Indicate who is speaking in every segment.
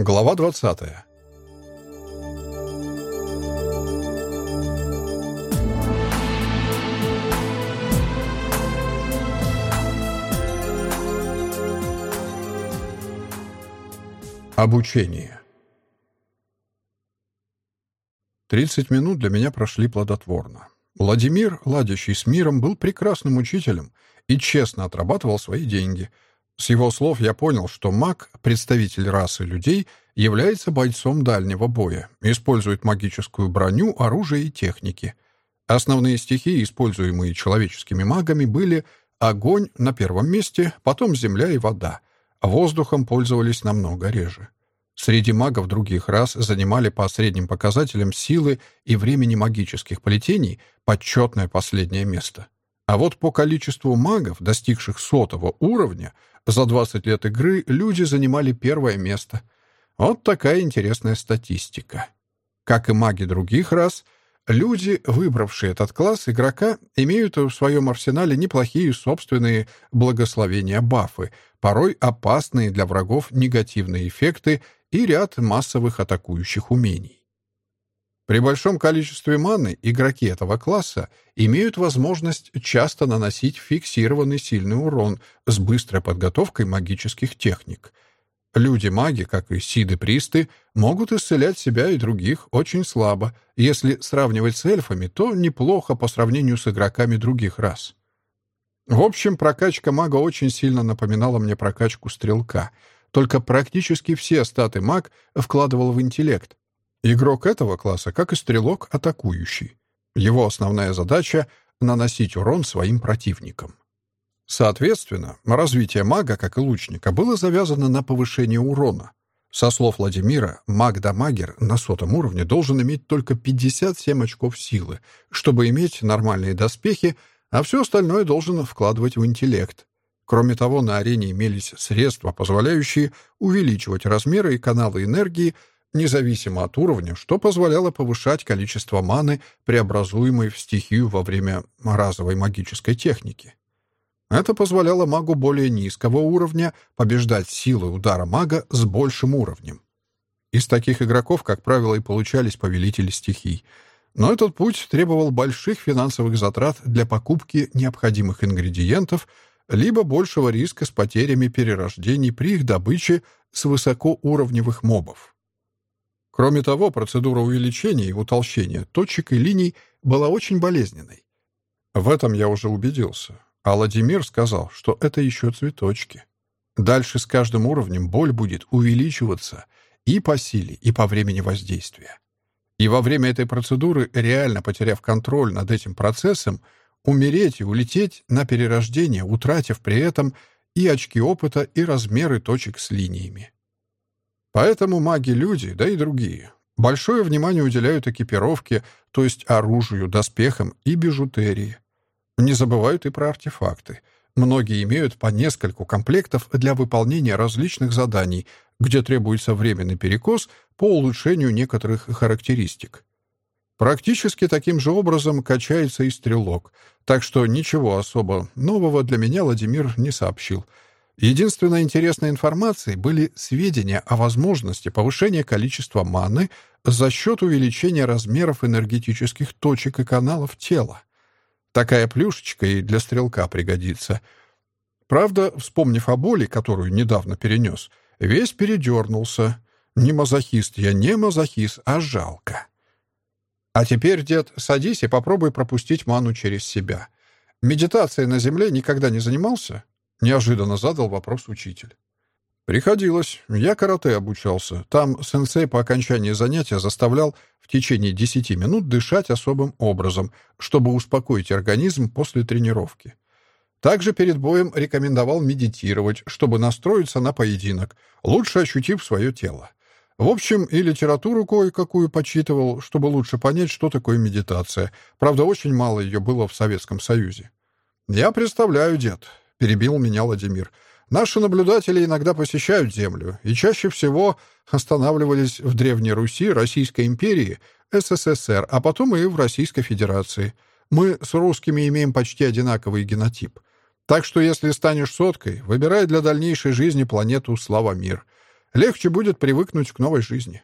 Speaker 1: Глава 20. Обучение. 30 минут для меня прошли плодотворно. Владимир, ладящий с миром, был прекрасным учителем и честно отрабатывал свои деньги — с его слов я понял, что маг, представитель расы людей, является бойцом дальнего боя, использует магическую броню, оружие и техники. Основные стихии, используемые человеческими магами, были огонь на первом месте, потом земля и вода. Воздухом пользовались намного реже. Среди магов других рас занимали по средним показателям силы и времени магических плетений почетное последнее место. А вот по количеству магов, достигших сотого уровня, за 20 лет игры люди занимали первое место. Вот такая интересная статистика. Как и маги других рас, люди, выбравшие этот класс игрока, имеют в своем арсенале неплохие собственные благословения-бафы, порой опасные для врагов негативные эффекты и ряд массовых атакующих умений. При большом количестве маны игроки этого класса имеют возможность часто наносить фиксированный сильный урон с быстрой подготовкой магических техник. Люди-маги, как и сиды-присты, могут исцелять себя и других очень слабо. Если сравнивать с эльфами, то неплохо по сравнению с игроками других рас. В общем, прокачка мага очень сильно напоминала мне прокачку стрелка, только практически все статы маг вкладывал в интеллект, Игрок этого класса, как и стрелок, атакующий. Его основная задача — наносить урон своим противникам. Соответственно, развитие мага, как и лучника, было завязано на повышение урона. Со слов Владимира, маг-дамагер на сотом уровне должен иметь только 57 очков силы, чтобы иметь нормальные доспехи, а все остальное должен вкладывать в интеллект. Кроме того, на арене имелись средства, позволяющие увеличивать размеры и каналы энергии, независимо от уровня, что позволяло повышать количество маны, преобразуемой в стихию во время разовой магической техники. Это позволяло магу более низкого уровня побеждать силой удара мага с большим уровнем. Из таких игроков, как правило, и получались повелители стихий. Но этот путь требовал больших финансовых затрат для покупки необходимых ингредиентов, либо большего риска с потерями перерождений при их добыче с высокоуровневых мобов. Кроме того, процедура увеличения и утолщения точек и линий была очень болезненной. В этом я уже убедился. А Владимир сказал, что это еще цветочки. Дальше с каждым уровнем боль будет увеличиваться и по силе, и по времени воздействия. И во время этой процедуры, реально потеряв контроль над этим процессом, умереть и улететь на перерождение, утратив при этом и очки опыта, и размеры точек с линиями. Поэтому маги-люди, да и другие, большое внимание уделяют экипировке, то есть оружию, доспехам и бижутерии. Не забывают и про артефакты. Многие имеют по нескольку комплектов для выполнения различных заданий, где требуется временный перекос по улучшению некоторых характеристик. Практически таким же образом качается и стрелок, так что ничего особо нового для меня Владимир не сообщил — Единственной интересной информацией были сведения о возможности повышения количества маны за счет увеличения размеров энергетических точек и каналов тела. Такая плюшечка и для стрелка пригодится. Правда, вспомнив о боли, которую недавно перенес, весь передернулся. Не мазохист я, не мазохист, а жалко. А теперь, дед, садись и попробуй пропустить ману через себя. Медитацией на земле никогда не занимался? Неожиданно задал вопрос учитель. Приходилось. Я карате обучался. Там сенсей по окончании занятия заставлял в течение 10 минут дышать особым образом, чтобы успокоить организм после тренировки. Также перед боем рекомендовал медитировать, чтобы настроиться на поединок, лучше ощутив свое тело. В общем, и литературу кое-какую почитывал, чтобы лучше понять, что такое медитация. Правда, очень мало ее было в Советском Союзе. Я представляю, дед, — перебил меня Владимир. «Наши наблюдатели иногда посещают Землю, и чаще всего останавливались в Древней Руси, Российской империи, СССР, а потом и в Российской Федерации. Мы с русскими имеем почти одинаковый генотип. Так что если станешь соткой, выбирай для дальнейшей жизни планету Слава Мир. Легче будет привыкнуть к новой жизни».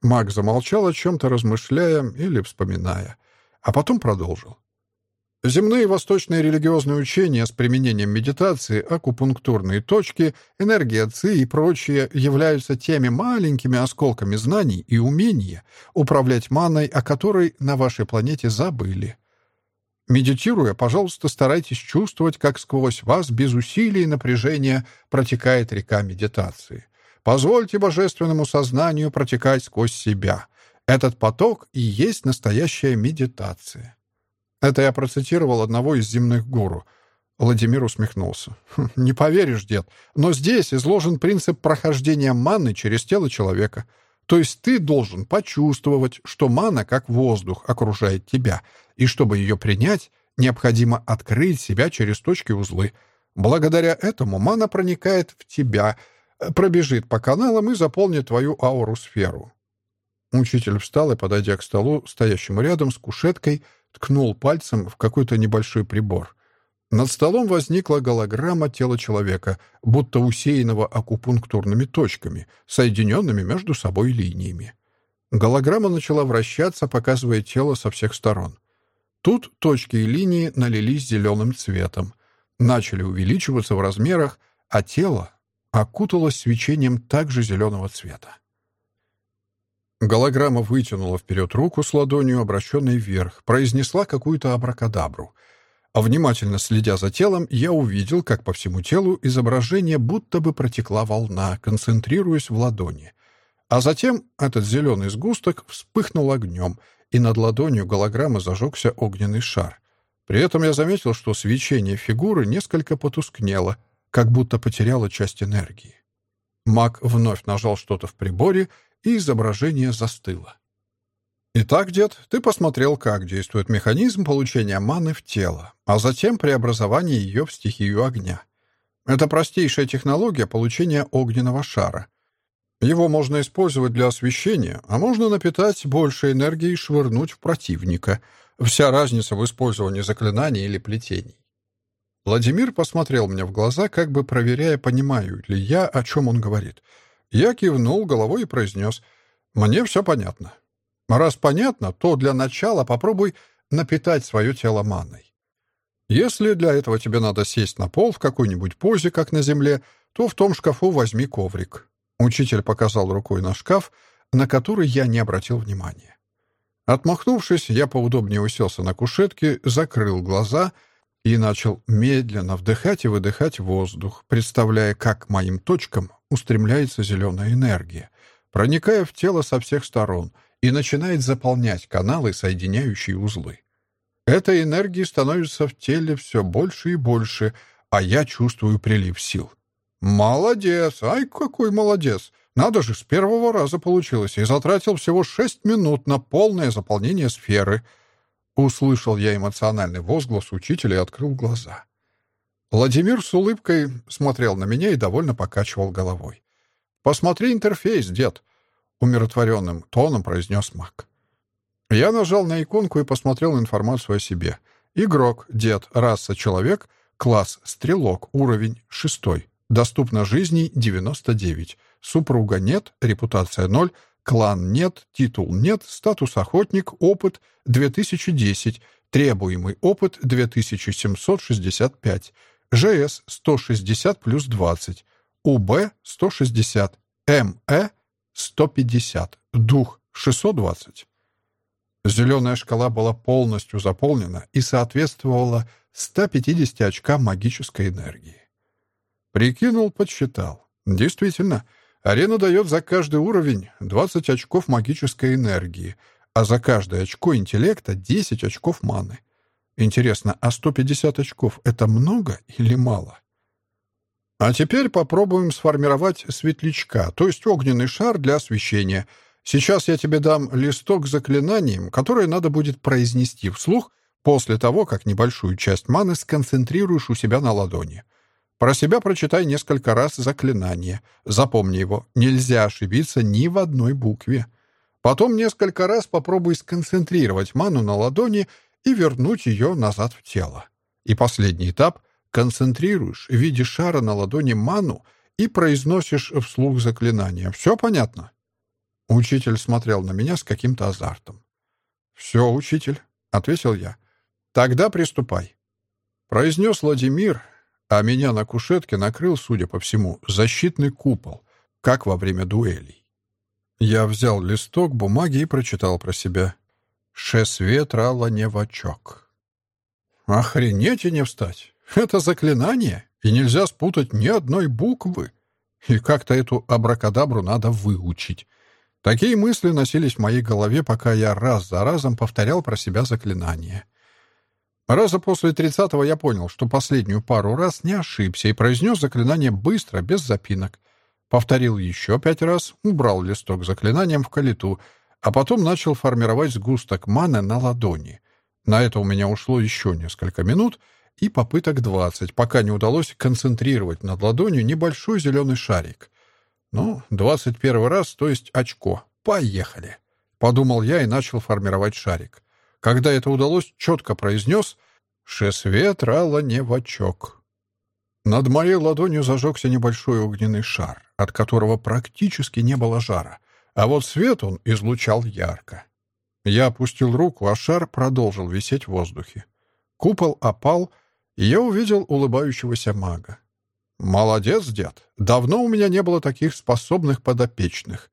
Speaker 1: Маг замолчал о чем-то, размышляя или вспоминая, а потом продолжил. Земные восточные религиозные учения с применением медитации, акупунктурные точки, энергия ци и прочее являются теми маленькими осколками знаний и умения управлять маной, о которой на вашей планете забыли. Медитируя, пожалуйста, старайтесь чувствовать, как сквозь вас без усилий и напряжения протекает река медитации. Позвольте божественному сознанию протекать сквозь себя. Этот поток и есть настоящая медитация. Это я процитировал одного из земных гуру. Владимир усмехнулся. «Хм, «Не поверишь, дед, но здесь изложен принцип прохождения маны через тело человека. То есть ты должен почувствовать, что мана, как воздух, окружает тебя, и чтобы ее принять, необходимо открыть себя через точки-узлы. Благодаря этому мана проникает в тебя, пробежит по каналам и заполнит твою ауру-сферу». Учитель встал и, подойдя к столу, стоящему рядом с кушеткой, ткнул пальцем в какой-то небольшой прибор. Над столом возникла голограмма тела человека, будто усеянного акупунктурными точками, соединенными между собой линиями. Голограмма начала вращаться, показывая тело со всех сторон. Тут точки и линии налились зеленым цветом, начали увеличиваться в размерах, а тело окуталось свечением также зеленого цвета. Голограмма вытянула вперед руку с ладонью, обращенной вверх, произнесла какую-то абракадабру. А внимательно следя за телом, я увидел, как по всему телу изображение будто бы протекла волна, концентрируясь в ладони. А затем этот зеленый сгусток вспыхнул огнем, и над ладонью голограммы зажегся огненный шар. При этом я заметил, что свечение фигуры несколько потускнело, как будто потеряло часть энергии. Маг вновь нажал что-то в приборе — и изображение застыло. Итак, дед, ты посмотрел, как действует механизм получения маны в тело, а затем преобразование ее в стихию огня. Это простейшая технология получения огненного шара. Его можно использовать для освещения, а можно напитать больше энергии и швырнуть в противника. Вся разница в использовании заклинаний или плетений. Владимир посмотрел мне в глаза, как бы проверяя, понимаю ли я, о чем он говорит — я кивнул головой и произнес «Мне все понятно». Раз понятно, то для начала попробуй напитать свое тело маной. Если для этого тебе надо сесть на пол в какой-нибудь позе, как на земле, то в том шкафу возьми коврик. Учитель показал рукой на шкаф, на который я не обратил внимания. Отмахнувшись, я поудобнее уселся на кушетке, закрыл глаза и начал медленно вдыхать и выдыхать воздух, представляя, как моим точкам устремляется зеленая энергия, проникая в тело со всех сторон и начинает заполнять каналы, соединяющие узлы. Этой энергии становится в теле все больше и больше, а я чувствую прилив сил. «Молодец! Ай, какой молодец! Надо же, с первого раза получилось, и затратил всего шесть минут на полное заполнение сферы». Услышал я эмоциональный возглас учителя и открыл глаза. Владимир с улыбкой смотрел на меня и довольно покачивал головой. «Посмотри интерфейс, дед», — умиротворенным тоном произнес маг. Я нажал на иконку и посмотрел информацию о себе. Игрок, дед, раса человек, класс стрелок, уровень шестой. Доступно жизни 99. Супруга нет, репутация 0, клан нет, титул нет, статус охотник, опыт 2010, требуемый опыт 2765. ЖС 160 плюс 20, УБ 160, МЭ 150, дух 620. Зеленая шкала была полностью заполнена и соответствовала 150 очкам магической энергии. Прикинул, подсчитал. Действительно, арена дает за каждый уровень 20 очков магической энергии, а за каждое очко интеллекта 10 очков маны. Интересно, а 150 очков — это много или мало? А теперь попробуем сформировать светлячка, то есть огненный шар для освещения. Сейчас я тебе дам листок с заклинанием, которое надо будет произнести вслух после того, как небольшую часть маны сконцентрируешь у себя на ладони. Про себя прочитай несколько раз заклинание. Запомни его. Нельзя ошибиться ни в одной букве. Потом несколько раз попробуй сконцентрировать ману на ладони и вернуть ее назад в тело. И последний этап — концентрируешь в виде шара на ладони ману и произносишь вслух заклинание. Все понятно?» Учитель смотрел на меня с каким-то азартом. «Все, учитель», — ответил я. «Тогда приступай». Произнес Владимир, а меня на кушетке накрыл, судя по всему, защитный купол, как во время дуэлей. Я взял листок бумаги и прочитал про себя. «Шесвет раланевачок». Охренеть и не встать. Это заклинание, и нельзя спутать ни одной буквы. И как-то эту абракадабру надо выучить. Такие мысли носились в моей голове, пока я раз за разом повторял про себя заклинание. Раза после тридцатого я понял, что последнюю пару раз не ошибся и произнес заклинание быстро, без запинок. Повторил еще пять раз, убрал листок заклинанием в калиту, а потом начал формировать сгусток маны на ладони. На это у меня ушло еще несколько минут и попыток двадцать, пока не удалось концентрировать над ладонью небольшой зеленый шарик. Ну, двадцать первый раз, то есть очко. Поехали. Подумал я и начал формировать шарик. Когда это удалось, четко произнес «Шесвет рала не в очок». Над моей ладонью зажегся небольшой огненный шар, от которого практически не было жара, а вот свет он излучал ярко. Я опустил руку, а шар продолжил висеть в воздухе. Купол опал, и я увидел улыбающегося мага. «Молодец, дед. Давно у меня не было таких способных подопечных.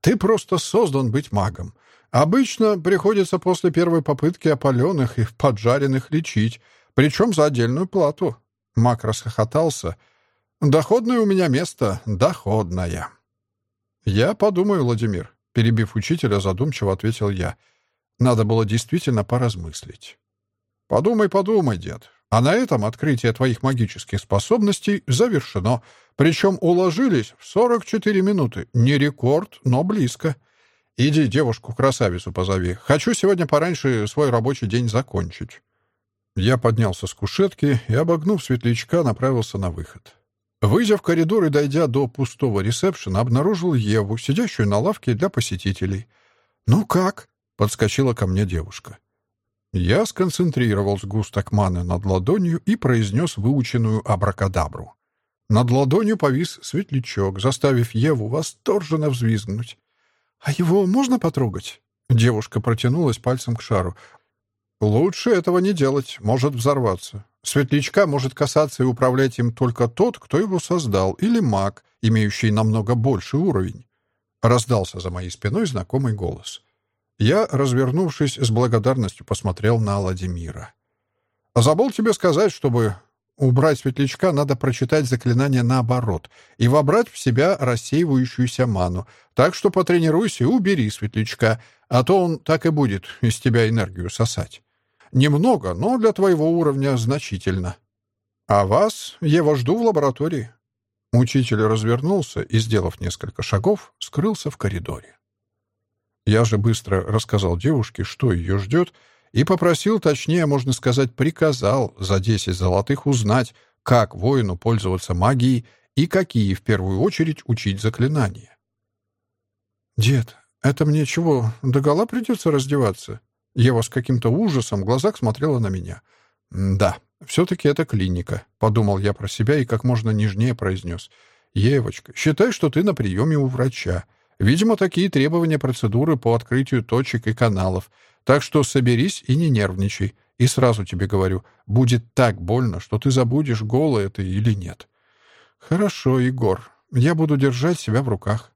Speaker 1: Ты просто создан быть магом. Обычно приходится после первой попытки опаленных и поджаренных лечить, причем за отдельную плату. Мак расхохотался. «Доходное у меня место, доходное». «Я подумаю, Владимир», — перебив учителя, задумчиво ответил я. «Надо было действительно поразмыслить». «Подумай, подумай, дед. А на этом открытие твоих магических способностей завершено. Причем уложились в 44 минуты. Не рекорд, но близко. Иди девушку-красавицу позови. Хочу сегодня пораньше свой рабочий день закончить». Я поднялся с кушетки и, обогнув светлячка, направился на выход. Выйдя в коридор и дойдя до пустого ресепшена, обнаружил Еву, сидящую на лавке для посетителей. «Ну как?» — подскочила ко мне девушка. Я сконцентрировал сгусток маны над ладонью и произнес выученную абракадабру. Над ладонью повис светлячок, заставив Еву восторженно взвизгнуть. «А его можно потрогать?» Девушка протянулась пальцем к шару. «Лучше этого не делать, может взорваться. Светлячка может касаться и управлять им только тот, кто его создал, или маг, имеющий намного больший уровень». Раздался за моей спиной знакомый голос. Я, развернувшись, с благодарностью посмотрел на Владимира. «Забыл тебе сказать, чтобы убрать светлячка, надо прочитать заклинание наоборот и вобрать в себя рассеивающуюся ману. Так что потренируйся и убери светлячка, а то он так и будет из тебя энергию сосать. Немного, но для твоего уровня значительно. А вас я жду в лаборатории». Учитель развернулся и, сделав несколько шагов, скрылся в коридоре. Я же быстро рассказал девушке, что ее ждет, и попросил, точнее, можно сказать, приказал за десять золотых узнать, как воину пользоваться магией и какие, в первую очередь, учить заклинания. «Дед, это мне чего, догола придется раздеваться?» Ева с каким-то ужасом в глазах смотрела на меня. «Да, все-таки это клиника», — подумал я про себя и как можно нежнее произнес. «Евочка, считай, что ты на приеме у врача. Видимо, такие требования процедуры по открытию точек и каналов. Так что соберись и не нервничай. И сразу тебе говорю, будет так больно, что ты забудешь, голое ты или нет. Хорошо, Егор, я буду держать себя в руках.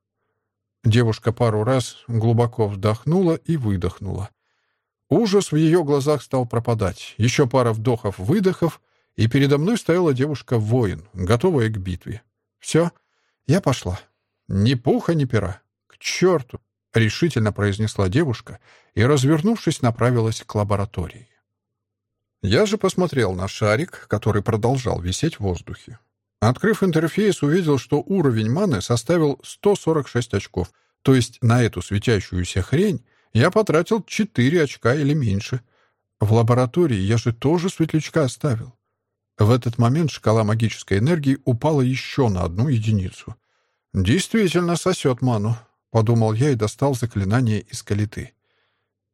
Speaker 1: Девушка пару раз глубоко вдохнула и выдохнула. Ужас в ее глазах стал пропадать. Еще пара вдохов-выдохов, и передо мной стояла девушка-воин, готовая к битве. «Все, я пошла. Ни пуха, ни пера черту!» — решительно произнесла девушка и, развернувшись, направилась к лаборатории. Я же посмотрел на шарик, который продолжал висеть в воздухе. Открыв интерфейс, увидел, что уровень маны составил 146 очков, то есть на эту светящуюся хрень я потратил 4 очка или меньше. В лаборатории я же тоже светлячка оставил. В этот момент шкала магической энергии упала еще на одну единицу. Действительно сосет ману. Подумал я и достал заклинание из калиты.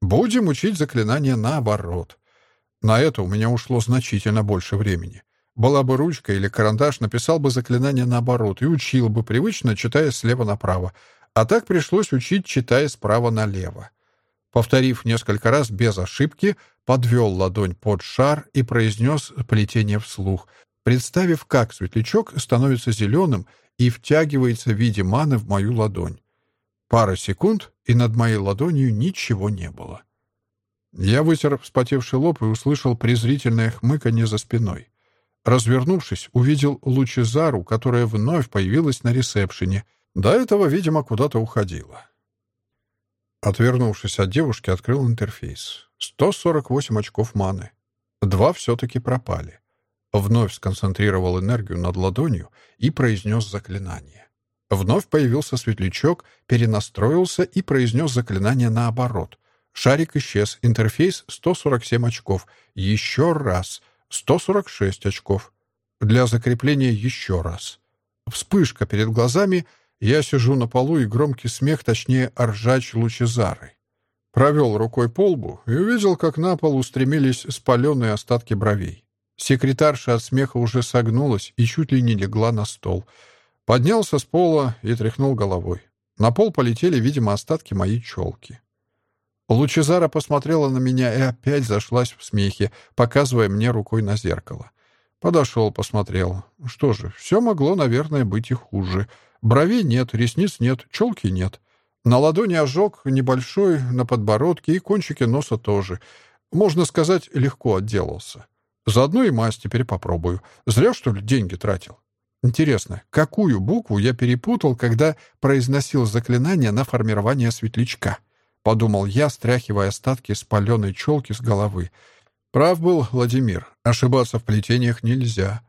Speaker 1: Будем учить заклинание наоборот. На это у меня ушло значительно больше времени. Была бы ручка или карандаш, написал бы заклинание наоборот и учил бы, привычно читая слева направо. А так пришлось учить, читая справа налево. Повторив несколько раз без ошибки, подвел ладонь под шар и произнес плетение вслух, представив, как светлячок становится зеленым и втягивается в виде маны в мою ладонь. Пара секунд, и над моей ладонью ничего не было. Я вытер вспотевший лоб и услышал презрительное хмыканье за спиной. Развернувшись, увидел Лучезару, которая вновь появилась на ресепшене. До этого, видимо, куда-то уходила. Отвернувшись от девушки, открыл интерфейс. 148 очков маны. Два все-таки пропали. Вновь сконцентрировал энергию над ладонью и произнес заклинание. Вновь появился светлячок, перенастроился и произнес заклинание наоборот. Шарик исчез, интерфейс 147 очков. Еще раз. 146 очков. Для закрепления еще раз. Вспышка перед глазами. Я сижу на полу, и громкий смех, точнее, ржач лучезары. Провел рукой по лбу и увидел, как на пол устремились спаленные остатки бровей. Секретарша от смеха уже согнулась и чуть ли не легла на стол — Поднялся с пола и тряхнул головой. На пол полетели, видимо, остатки моей челки. Лучезара посмотрела на меня и опять зашлась в смехе, показывая мне рукой на зеркало. Подошел, посмотрел. Что же, все могло, наверное, быть и хуже. Бровей нет, ресниц нет, челки нет. На ладони ожог небольшой, на подбородке и кончике носа тоже. Можно сказать, легко отделался. Заодно и мазь теперь попробую. Зря, что ли, деньги тратил. Интересно, какую букву я перепутал, когда произносил заклинание на формирование светлячка? Подумал я, стряхивая остатки спаленной челки с головы. Прав был Владимир, ошибаться в плетениях нельзя.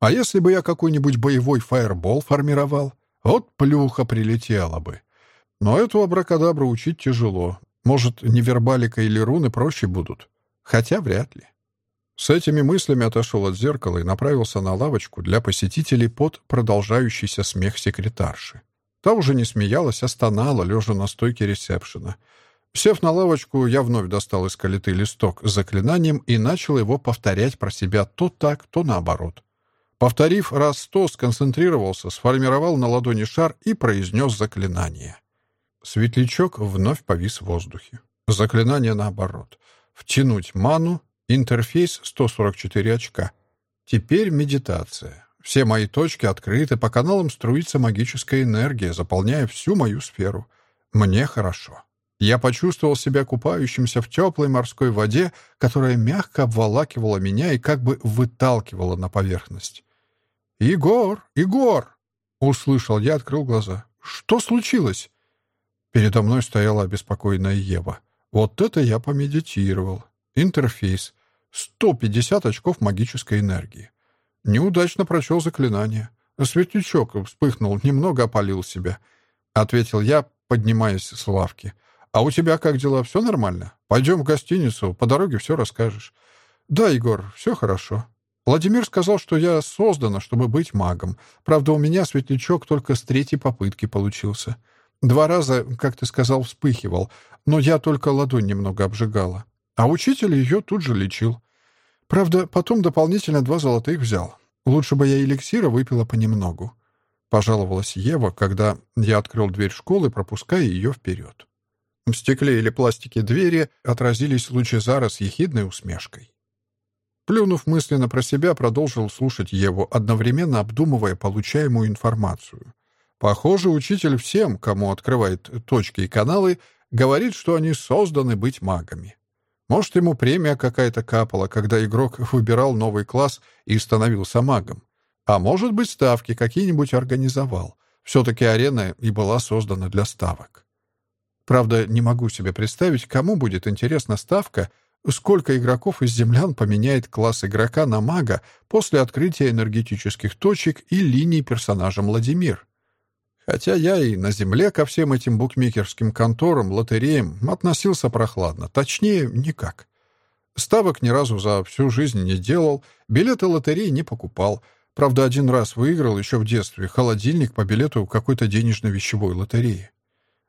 Speaker 1: А если бы я какой-нибудь боевой фаербол формировал? Вот плюха прилетела бы. Но эту абракадабру учить тяжело. Может, невербалика или руны проще будут? Хотя вряд ли. С этими мыслями отошел от зеркала и направился на лавочку для посетителей под продолжающийся смех секретарши. Та уже не смеялась, а стонала, лежа на стойке ресепшена. Сев на лавочку, я вновь достал из калиты листок с заклинанием и начал его повторять про себя то так, то наоборот. Повторив раз сто, сконцентрировался, сформировал на ладони шар и произнес заклинание. Светлячок вновь повис в воздухе. Заклинание наоборот. Втянуть ману Интерфейс 144 очка. Теперь медитация. Все мои точки открыты, по каналам струится магическая энергия, заполняя всю мою сферу. Мне хорошо. Я почувствовал себя купающимся в теплой морской воде, которая мягко обволакивала меня и как бы выталкивала на поверхность. «Егор! Егор!» — услышал я, открыл глаза. «Что случилось?» Передо мной стояла обеспокоенная Ева. Вот это я помедитировал. Интерфейс. 150 очков магической энергии. Неудачно прочел заклинание. Светлячок вспыхнул, немного опалил себя. Ответил я, поднимаясь с лавки. «А у тебя как дела? Все нормально? Пойдем в гостиницу, по дороге все расскажешь». «Да, Егор, все хорошо». Владимир сказал, что я создана, чтобы быть магом. Правда, у меня светлячок только с третьей попытки получился. Два раза, как ты сказал, вспыхивал, но я только ладонь немного обжигала. А учитель ее тут же лечил. Правда, потом дополнительно два золотых взял. Лучше бы я эликсира выпила понемногу. Пожаловалась Ева, когда я открыл дверь школы, пропуская ее вперед. В стекле или пластике двери отразились лучи Зара с ехидной усмешкой. Плюнув мысленно про себя, продолжил слушать Еву, одновременно обдумывая получаемую информацию. Похоже, учитель всем, кому открывает точки и каналы, говорит, что они созданы быть магами. Может, ему премия какая-то капала, когда игрок выбирал новый класс и становился магом. А может быть, ставки какие-нибудь организовал. Все-таки арена и была создана для ставок. Правда, не могу себе представить, кому будет интересна ставка, сколько игроков из землян поменяет класс игрока на мага после открытия энергетических точек и линий персонажа Владимир. Хотя я и на земле ко всем этим букмекерским конторам, лотереям относился прохладно, точнее, никак. Ставок ни разу за всю жизнь не делал, билеты лотереи не покупал. Правда, один раз выиграл еще в детстве холодильник по билету какой-то денежно-вещевой лотереи.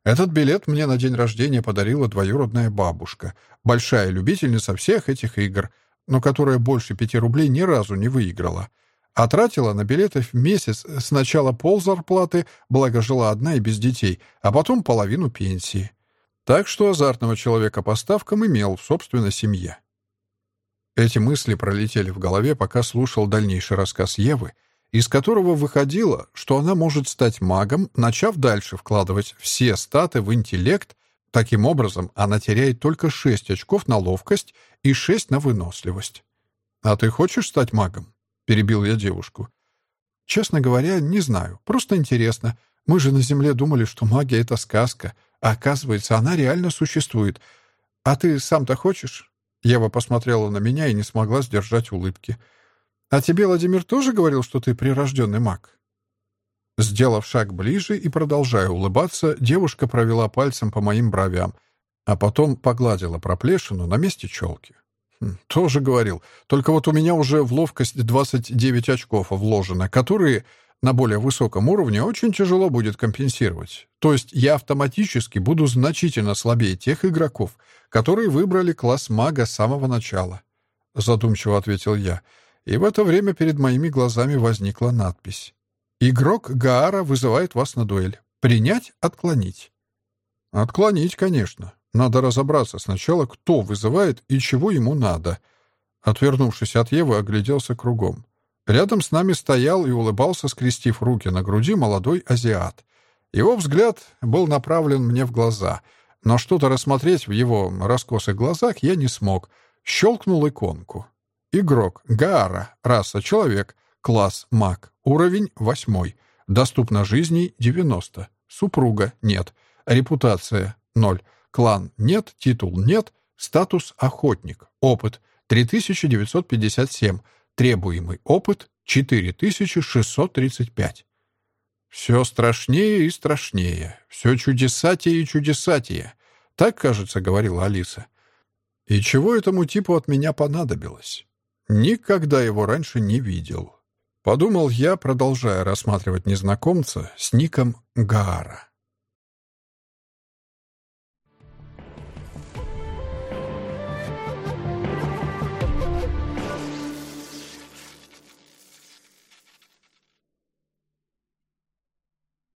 Speaker 1: Этот билет мне на день рождения подарила двоюродная бабушка, большая любительница всех этих игр, но которая больше пяти рублей ни разу не выиграла — А тратила на билеты в месяц сначала пол зарплаты, благо жила одна и без детей, а потом половину пенсии. Так что азартного человека по ставкам имел в собственной семье. Эти мысли пролетели в голове, пока слушал дальнейший рассказ Евы, из которого выходило, что она может стать магом, начав дальше вкладывать все статы в интеллект. Таким образом, она теряет только 6 очков на ловкость и 6 на выносливость. «А ты хочешь стать магом?» — перебил я девушку. «Честно говоря, не знаю. Просто интересно. Мы же на Земле думали, что магия — это сказка, а оказывается, она реально существует. А ты сам-то хочешь?» Ева посмотрела на меня и не смогла сдержать улыбки. «А тебе Владимир тоже говорил, что ты прирожденный маг?» Сделав шаг ближе и продолжая улыбаться, девушка провела пальцем по моим бровям, а потом погладила проплешину на месте челки. Хм, «Тоже говорил. Только вот у меня уже в ловкость 29 очков вложено, которые на более высоком уровне очень тяжело будет компенсировать. То есть я автоматически буду значительно слабее тех игроков, которые выбрали класс мага с самого начала. Задумчиво ответил я. И в это время перед моими глазами возникла надпись. «Игрок Гаара вызывает вас на дуэль. Принять, отклонить». «Отклонить, конечно. Надо разобраться сначала, кто вызывает и чего ему надо». Отвернувшись от Евы, огляделся кругом. Рядом с нами стоял и улыбался, скрестив руки на груди, молодой азиат. Его взгляд был направлен мне в глаза, но что-то рассмотреть в его раскосых глазах я не смог. Щелкнул иконку. Игрок. Гаара. Раса. Человек. Класс. Маг. Уровень. Восьмой. Доступно жизни. 90. Супруга. Нет. Репутация. Ноль. Клан. Нет. Титул. Нет. Статус. Охотник. Опыт. 3957. Требуемый опыт — 4635. Все страшнее и страшнее, все чудесатее и чудесатее. Так, кажется, говорила Алиса. И чего этому типу от меня понадобилось? Никогда его раньше не видел. Подумал я, продолжая рассматривать незнакомца с ником Гаара.